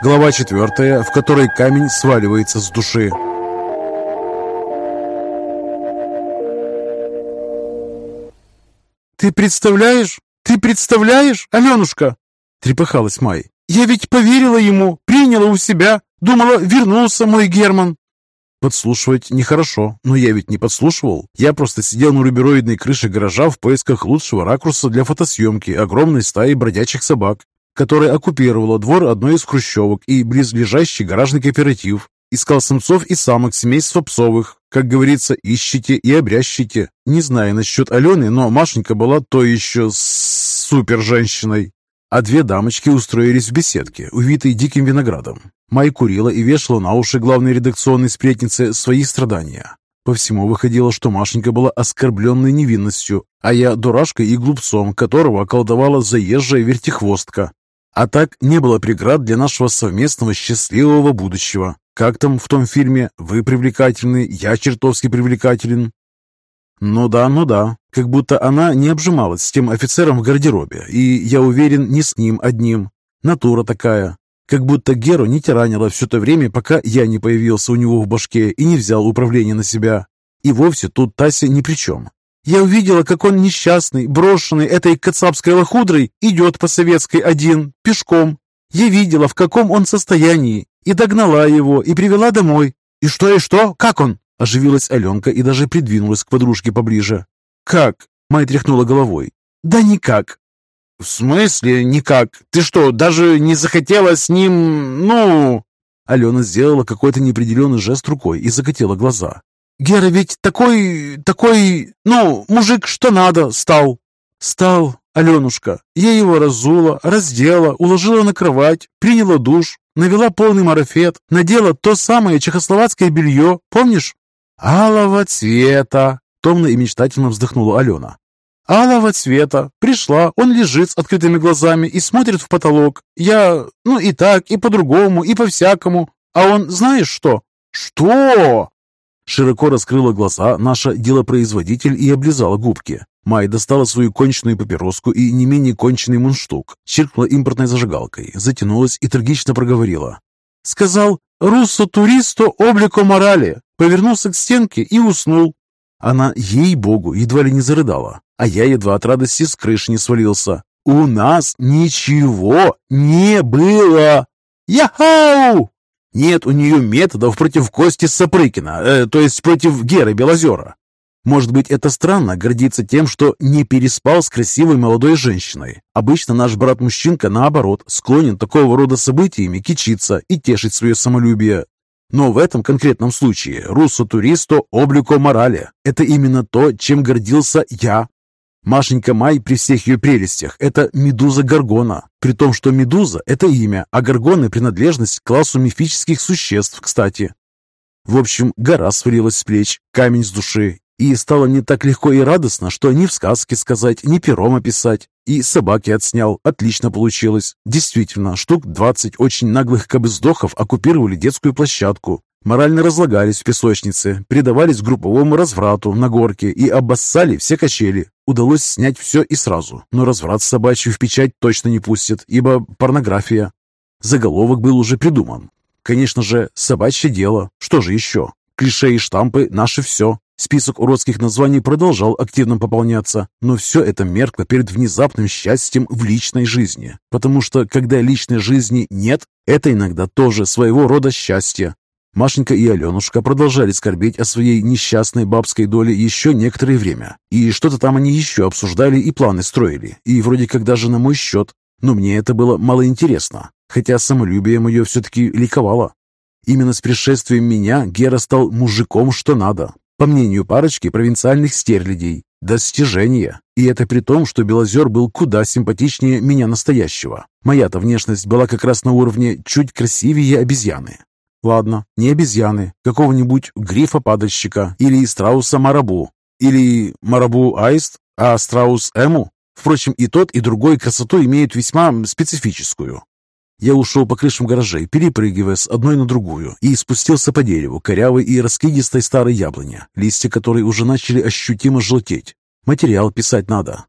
Глава четвертая, в которой камень сваливается с души. «Ты представляешь? Ты представляешь, Аленушка?» Трепыхалась Май. «Я ведь поверила ему, приняла у себя, думала, вернулся мой Герман». Подслушивать нехорошо, но я ведь не подслушивал. Я просто сидел на рубероидной крыше гаража в поисках лучшего ракурса для фотосъемки огромной стаи бродячих собак, которая оккупировала двор одной из хрущевок и близлежащий гаражный кооператив. Искал самцов и самок семейства псовых. Как говорится, ищите и обрящите. Не знаю насчет Алены, но Машенька была то еще супер женщиной. А две дамочки устроились в беседке, увитой диким виноградом. Май курила и вешала на уши главной редакционной сплетнице свои страдания. По всему выходило, что Машенька была оскорбленной невинностью, а я дурашкой и глупцом, которого околдовала заезжая вертихвостка. А так не было преград для нашего совместного счастливого будущего. Как там в том фильме «Вы привлекательны, я чертовски привлекателен»? Ну да, ну да. Как будто она не обжималась с тем офицером в гардеробе, и, я уверен, не с ним одним. Натура такая. Как будто Геру не тиранила все то время, пока я не появился у него в башке и не взял управление на себя. И вовсе тут Тася ни при чем. Я увидела, как он несчастный, брошенный этой кацапской лохудрой, идет по советской один, пешком. Я видела, в каком он состоянии, и догнала его, и привела домой. И что, и что? Как он? Оживилась Аленка и даже придвинулась к подружке поближе. «Как?» — Майя тряхнула головой. «Да никак». «В смысле никак? Ты что, даже не захотела с ним... ну...» Алена сделала какой-то неопределенный жест рукой и закатила глаза. «Гера ведь такой... такой... ну, мужик что надо стал». «Стал, Аленушка. Я его разула, раздела, уложила на кровать, приняла душ, навела полный марафет, надела то самое чехословацкое белье, помнишь? «Алого цвета!» — томно и мечтательно вздохнула Алена. «Алого цвета! Пришла, он лежит с открытыми глазами и смотрит в потолок. Я, ну и так, и по-другому, и по-всякому. А он, знаешь что?» «Что?» Широко раскрыла глаза наша делопроизводитель и облизала губки. Май достала свою конченую папироску и не менее конченый мундштук, чиркнула импортной зажигалкой, затянулась и трагично проговорила. «Сказал, руссо туристо облико морали. Повернулся к стенке и уснул. Она, ей-богу, едва ли не зарыдала, а я едва от радости с крыши не свалился. «У нас ничего не было!» «Яхау!» Нет у нее методов против Кости Сапрыкина, э, то есть против Геры Белозера. Может быть, это странно гордиться тем, что не переспал с красивой молодой женщиной. Обычно наш брат-мужчинка, наоборот, склонен такого рода событиями кичиться и тешить свое самолюбие. Но в этом конкретном случае руссо туристо облико морали. Это именно то, чем гордился я. Машенька Май при всех ее прелестях – это медуза Гаргона. При том, что медуза – это имя, а Гаргоны – принадлежность к классу мифических существ, кстати. В общем, гора свалилась с плеч, камень с души, и стало не так легко и радостно, что ни в сказке сказать, ни пером описать. И собаки отснял. Отлично получилось. Действительно, штук 20 очень наглых кобыздохов оккупировали детскую площадку. Морально разлагались в песочнице, предавались групповому разврату на горке и обоссали все качели. Удалось снять все и сразу, но разврат собачий в печать точно не пустят, ибо порнография. Заголовок был уже придуман. Конечно же, собачье дело. Что же еще? Клише и штампы – наше все. Список уродских названий продолжал активно пополняться, но все это меркло перед внезапным счастьем в личной жизни. Потому что, когда личной жизни нет, это иногда тоже своего рода счастье. Машенька и Аленушка продолжали скорбеть о своей несчастной бабской доле еще некоторое время. И что-то там они еще обсуждали и планы строили. И вроде как даже на мой счет. Но мне это было малоинтересно. Хотя самолюбие мое все-таки ликовало. Именно с пришествием меня Гера стал мужиком что надо. По мнению парочки провинциальных стерлядей, достижение. И это при том, что Белозер был куда симпатичнее меня настоящего. Моя-то внешность была как раз на уровне чуть красивее обезьяны. Ладно, не обезьяны, какого-нибудь грифа-падальщика или страуса Марабу, или Марабу Аист, а страус Эму. Впрочем, и тот, и другой красоту имеют весьма специфическую. Я ушел по крышам гаражей, перепрыгивая с одной на другую, и спустился по дереву, корявой и раскидистой старой яблони, листья которой уже начали ощутимо желтеть. Материал писать надо.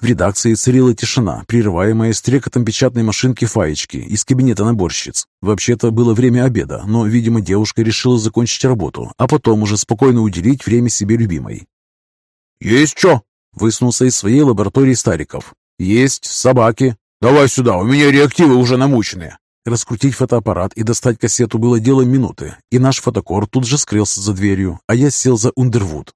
В редакции царила тишина, прерываемая стрекотом печатной машинки фаечки из кабинета наборщиц. Вообще-то было время обеда, но, видимо, девушка решила закончить работу, а потом уже спокойно уделить время себе любимой. «Есть что?» – высунулся из своей лаборатории Стариков. «Есть собаки. Давай сюда, у меня реактивы уже намучены». Раскрутить фотоаппарат и достать кассету было делом минуты, и наш фотокор тут же скрылся за дверью, а я сел за Ундервуд.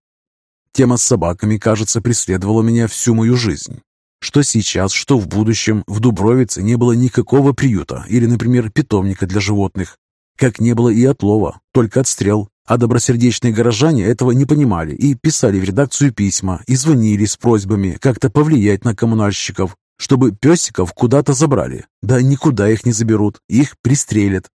Тема с собаками, кажется, преследовала меня всю мою жизнь. Что сейчас, что в будущем, в Дубровице не было никакого приюта или, например, питомника для животных. Как не было и отлова, только отстрел. А добросердечные горожане этого не понимали и писали в редакцию письма и звонили с просьбами как-то повлиять на коммунальщиков, чтобы песиков куда-то забрали. Да никуда их не заберут, их пристрелят.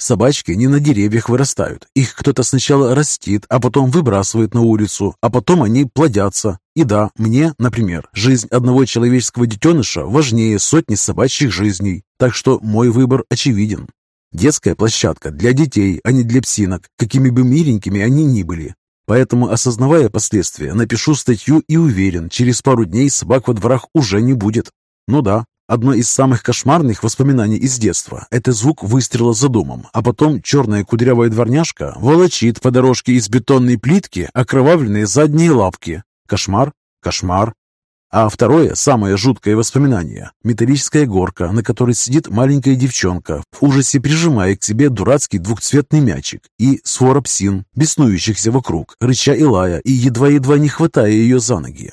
Собачки не на деревьях вырастают. Их кто-то сначала растит, а потом выбрасывает на улицу, а потом они плодятся. И да, мне, например, жизнь одного человеческого детеныша важнее сотни собачьих жизней. Так что мой выбор очевиден. Детская площадка для детей, а не для псинок, какими бы миленькими они ни были. Поэтому, осознавая последствия, напишу статью и уверен, через пару дней собак во дворах уже не будет. Ну да, одно из самых кошмарных воспоминаний из детства – это звук выстрела за домом, а потом черная кудрявая дворняжка волочит по дорожке из бетонной плитки окровавленные задние лапки. Кошмар? Кошмар. А второе, самое жуткое воспоминание – металлическая горка, на которой сидит маленькая девчонка, в ужасе прижимая к себе дурацкий двухцветный мячик, и свора псин, беснующихся вокруг, рыча и лая, и едва-едва не хватая ее за ноги.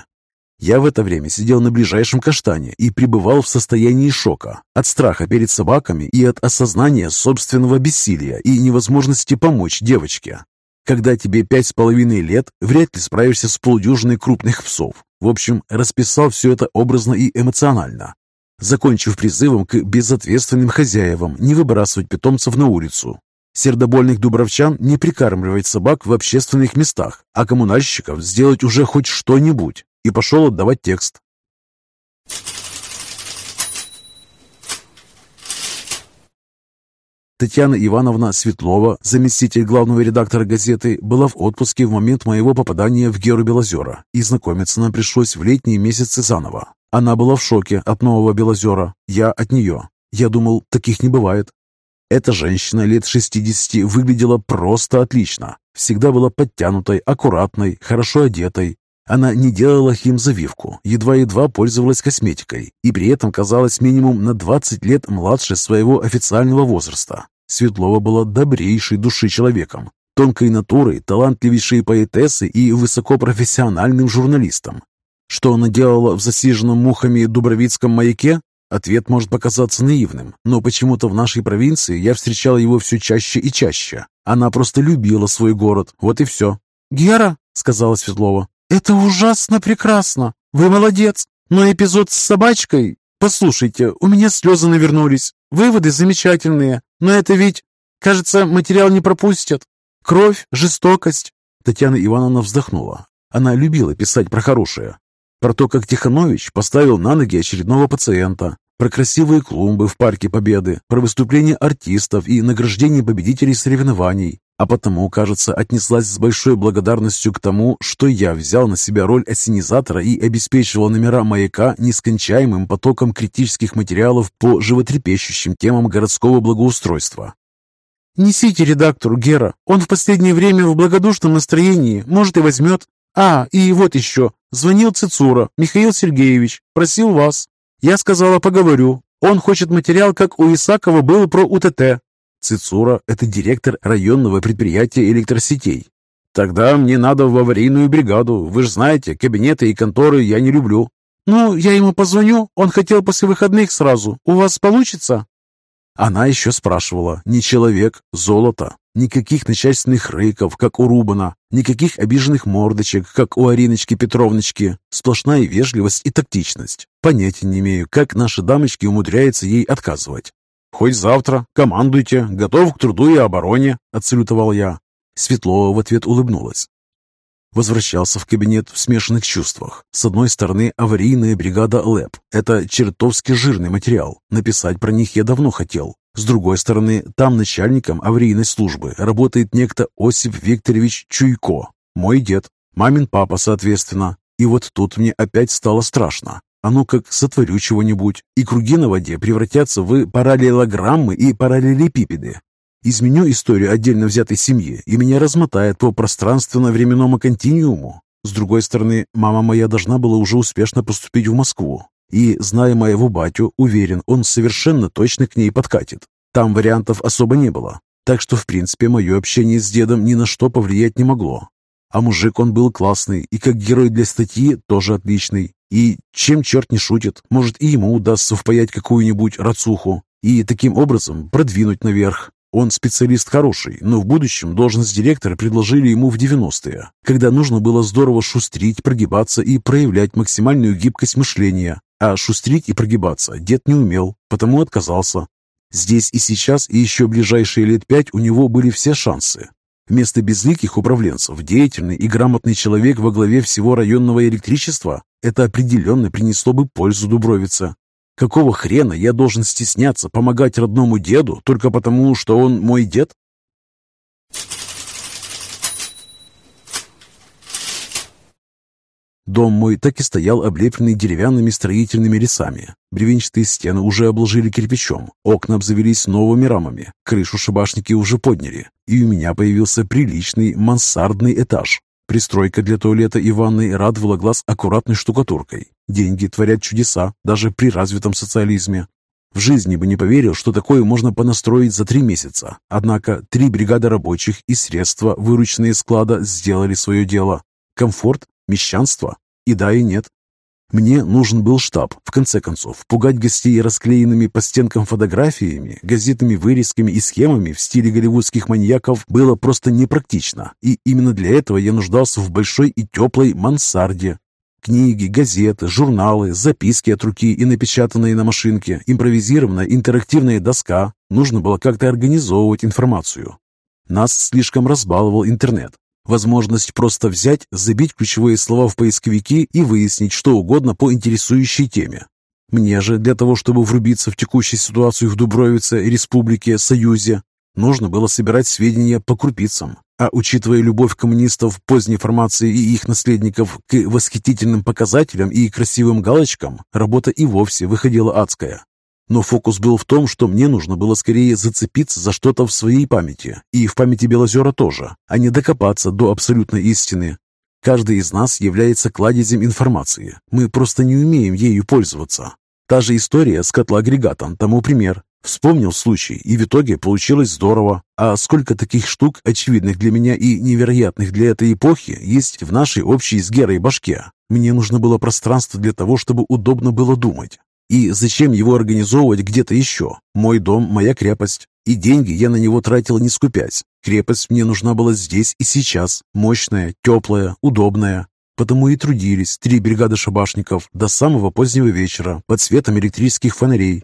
Я в это время сидел на ближайшем каштане и пребывал в состоянии шока от страха перед собаками и от осознания собственного бессилия и невозможности помочь девочке. Когда тебе пять с половиной лет, вряд ли справишься с полудюжиной крупных псов. В общем, расписал все это образно и эмоционально, закончив призывом к безответственным хозяевам не выбрасывать питомцев на улицу. Сердобольных дубровчан не прикармливать собак в общественных местах, а коммунальщиков сделать уже хоть что-нибудь и пошел отдавать текст. Татьяна Ивановна Светлова, заместитель главного редактора газеты, была в отпуске в момент моего попадания в Геру Белозера, и знакомиться нам пришлось в летние месяцы заново. Она была в шоке от нового Белозера, я от нее. Я думал, таких не бывает. Эта женщина лет 60 выглядела просто отлично. Всегда была подтянутой, аккуратной, хорошо одетой, она не делала химзавивку, едва-едва пользовалась косметикой и при этом казалась минимум на 20 лет младше своего официального возраста. Светлова была добрейшей души человеком, тонкой натурой, талантливейшей поэтессой и высокопрофессиональным журналистом. Что она делала в засиженном мухами Дубровицком маяке? Ответ может показаться наивным, но почему-то в нашей провинции я встречал его все чаще и чаще. Она просто любила свой город, вот и все. «Гера», — сказала Светлова, «Это ужасно прекрасно! Вы молодец! Но эпизод с собачкой... Послушайте, у меня слезы навернулись. Выводы замечательные, но это ведь... Кажется, материал не пропустят. Кровь, жестокость...» Татьяна Ивановна вздохнула. Она любила писать про хорошее. Про то, как Тиханович поставил на ноги очередного пациента, про красивые клумбы в Парке Победы, про выступления артистов и награждение победителей соревнований, а потому, кажется, отнеслась с большой благодарностью к тому, что я взял на себя роль ассенизатора и обеспечивал номера «Маяка» нескончаемым потоком критических материалов по животрепещущим темам городского благоустройства. «Несите редактору, Гера. Он в последнее время в благодушном настроении. Может, и возьмет. А, и вот еще. Звонил Цицура, Михаил Сергеевич. Просил вас. Я сказала, поговорю. Он хочет материал, как у Исакова был про УТТ. Цицура – это директор районного предприятия электросетей. Тогда мне надо в аварийную бригаду. Вы же знаете, кабинеты и конторы я не люблю. Ну, я ему позвоню. Он хотел после выходных сразу. У вас получится? Она еще спрашивала. Не человек, золото. Никаких начальственных рыков, как у Рубана. Никаких обиженных мордочек, как у Ариночки Петровночки. Сплошная вежливость и тактичность. Понятия не имею, как наши дамочки умудряются ей отказывать. «Хоть завтра. Командуйте. Готов к труду и обороне», — отсалютовал я. Светлова в ответ улыбнулась. Возвращался в кабинет в смешанных чувствах. С одной стороны, аварийная бригада ЛЭП. Это чертовски жирный материал. Написать про них я давно хотел. С другой стороны, там начальником аварийной службы работает некто Осип Викторович Чуйко. Мой дед, мамин папа, соответственно. И вот тут мне опять стало страшно. Ну как сотворю чего-нибудь, и круги на воде превратятся в параллелограммы и параллелепипеды. Изменю историю отдельно взятой семьи, и меня размотает по пространственно-временному континууму. С другой стороны, мама моя должна была уже успешно поступить в Москву. И, зная моего батю, уверен, он совершенно точно к ней подкатит. Там вариантов особо не было. Так что, в принципе, мое общение с дедом ни на что повлиять не могло. А мужик он был классный, и как герой для статьи тоже отличный. И чем черт не шутит, может и ему удастся впаять какую-нибудь рацуху и таким образом продвинуть наверх. Он специалист хороший, но в будущем должность директора предложили ему в 90-е, когда нужно было здорово шустрить, прогибаться и проявлять максимальную гибкость мышления. А шустрить и прогибаться дед не умел, потому отказался. Здесь и сейчас, и еще ближайшие лет пять у него были все шансы. Вместо безликих управленцев деятельный и грамотный человек во главе всего районного электричества это определенно принесло бы пользу Дубровице. Какого хрена я должен стесняться помогать родному деду только потому, что он мой дед? Дом мой так и стоял облепленный деревянными строительными лесами. Бревенчатые стены уже обложили кирпичом, окна обзавелись новыми рамами, крышу шабашники уже подняли, и у меня появился приличный мансардный этаж. Пристройка для туалета и ванной радовала глаз аккуратной штукатуркой. Деньги творят чудеса, даже при развитом социализме. В жизни бы не поверил, что такое можно понастроить за три месяца. Однако три бригады рабочих и средства, вырученные склада, сделали свое дело. Комфорт Мещанство? И да, и нет. Мне нужен был штаб, в конце концов. Пугать гостей расклеенными по стенкам фотографиями, газетными вырезками и схемами в стиле голливудских маньяков было просто непрактично. И именно для этого я нуждался в большой и теплой мансарде. Книги, газеты, журналы, записки от руки и напечатанные на машинке, импровизированная интерактивная доска. Нужно было как-то организовывать информацию. Нас слишком разбаловал интернет. Возможность просто взять, забить ключевые слова в поисковики и выяснить что угодно по интересующей теме. Мне же для того, чтобы врубиться в текущую ситуацию в Дубровице, Республике, Союзе, нужно было собирать сведения по крупицам. А учитывая любовь коммунистов поздней формации и их наследников к восхитительным показателям и красивым галочкам, работа и вовсе выходила адская. Но фокус был в том, что мне нужно было скорее зацепиться за что-то в своей памяти, и в памяти Белозера тоже, а не докопаться до абсолютной истины. Каждый из нас является кладезем информации, мы просто не умеем ею пользоваться. Та же история с котлоагрегатом тому пример. Вспомнил случай, и в итоге получилось здорово. А сколько таких штук, очевидных для меня и невероятных для этой эпохи, есть в нашей общей с Герой башке? Мне нужно было пространство для того, чтобы удобно было думать. И зачем его организовывать где-то еще? Мой дом, моя крепость. И деньги я на него тратил не скупясь. Крепость мне нужна была здесь и сейчас. Мощная, теплая, удобная. Потому и трудились три бригады шабашников до самого позднего вечера под светом электрических фонарей.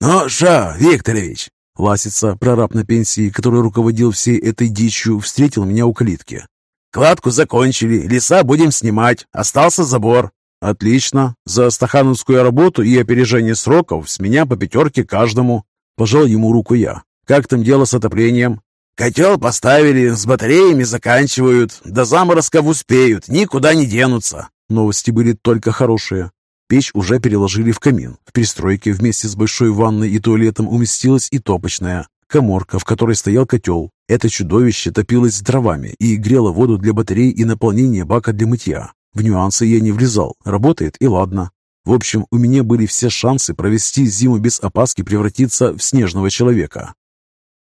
«Ну шо, Викторович?» Ласица, прораб на пенсии, который руководил всей этой дичью, встретил меня у калитки. «Кладку закончили, леса будем снимать, остался забор. «Отлично. За стахановскую работу и опережение сроков с меня по пятерке каждому». Пожал ему руку я. «Как там дело с отоплением?» «Котел поставили, с батареями заканчивают. До заморозков успеют, никуда не денутся». Новости были только хорошие. Печь уже переложили в камин. В пристройке вместе с большой ванной и туалетом уместилась и топочная. Коморка, в которой стоял котел. Это чудовище топилось дровами и грело воду для батарей и наполнения бака для мытья. В нюансы я не влезал, работает и ладно. В общем, у меня были все шансы провести зиму без опаски превратиться в снежного человека.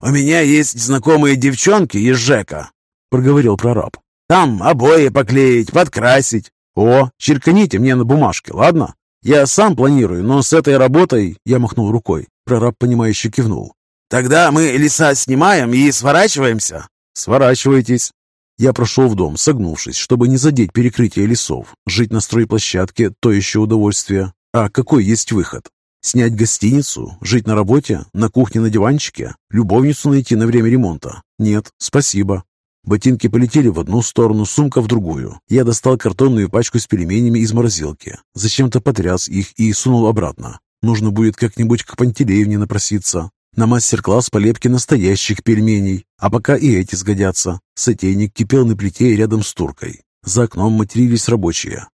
«У меня есть знакомые девчонки из ЖЭКа», — проговорил прораб. «Там обои поклеить, подкрасить. О, черканите мне на бумажке, ладно? Я сам планирую, но с этой работой...» Я махнул рукой. Прораб, понимающе кивнул. «Тогда мы леса снимаем и сворачиваемся?» «Сворачивайтесь», я прошел в дом, согнувшись, чтобы не задеть перекрытие лесов. Жить на стройплощадке – то еще удовольствие. А какой есть выход? Снять гостиницу? Жить на работе? На кухне на диванчике? Любовницу найти на время ремонта? Нет, спасибо. Ботинки полетели в одну сторону, сумка в другую. Я достал картонную пачку с пельменями из морозилки. Зачем-то потряс их и сунул обратно. Нужно будет как-нибудь к Пантелеевне напроситься на мастер-класс по лепке настоящих пельменей, а пока и эти сгодятся. Сотейник кипел на плите рядом с туркой. За окном матерились рабочие.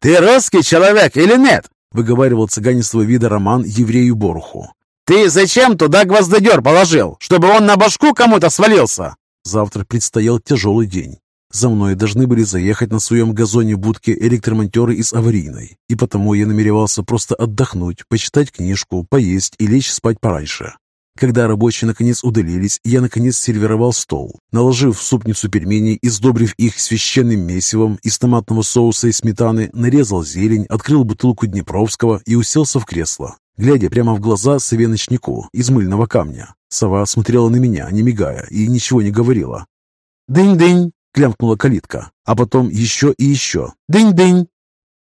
«Ты русский человек или нет?» выговаривал цыганистого вида роман еврею Боруху. «Ты зачем туда гвоздодер положил? Чтобы он на башку кому-то свалился?» Завтра предстоял тяжелый день. За мной должны были заехать на своем газоне будки электромонтеры из аварийной, и потому я намеревался просто отдохнуть, почитать книжку, поесть и лечь спать пораньше. Когда рабочие наконец удалились, я наконец сервировал стол, наложив в супницу пельмени и сдобрив их священным месивом из томатного соуса и сметаны, нарезал зелень, открыл бутылку Днепровского и уселся в кресло, глядя прямо в глаза сове ночнику из мыльного камня. Сова смотрела на меня, не мигая, и ничего не говорила. «Дынь-дынь!» клямкнула калитка, а потом еще и еще. «Дынь-дынь!»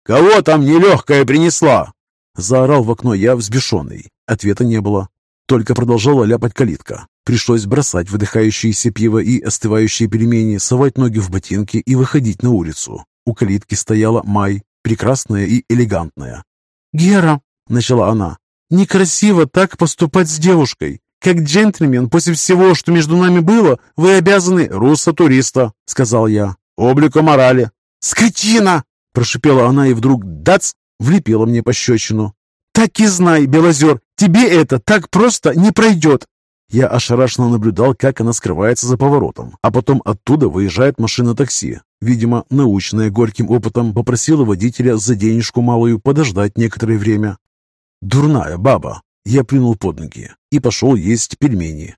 «Кого там нелегкая принесла?» Заорал в окно я взбешенный. Ответа не было. Только продолжала ляпать калитка. Пришлось бросать выдыхающиеся пиво и остывающие пельмени, совать ноги в ботинки и выходить на улицу. У калитки стояла Май, прекрасная и элегантная. «Гера!» — начала она. «Некрасиво так поступать с девушкой. Как джентльмен, после всего, что между нами было, вы обязаны руссо-туриста», — сказал я. «Облику морали». «Скотина!» — прошипела она и вдруг «дац!» влепила мне пощечину. «Так и знай, Белозер, тебе это так просто не пройдет!» Я ошарашенно наблюдал, как она скрывается за поворотом, а потом оттуда выезжает машина такси. Видимо, научная горьким опытом попросила водителя за денежку малую подождать некоторое время. Дурная баба. Я плюнул под ноги и пошел есть пельмени.